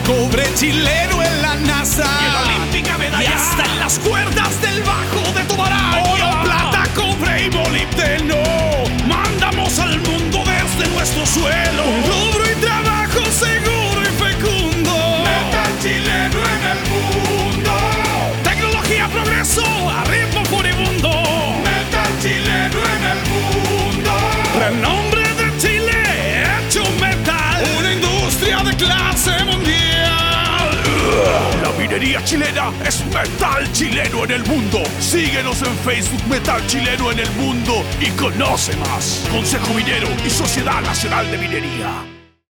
cobre chileno en la NASA. Y en la olímpica medalla. Y hasta en las cuerdas del bajo de Tobará. Oro, plata, cobre y molibdeno. Mandamos al mundo desde nuestro suelo. Minería chilena es metal chileno en el mundo. Síguenos en Facebook Metal Chileno en el mundo y conoce más. Consejo Minero y Sociedad Nacional de Minería.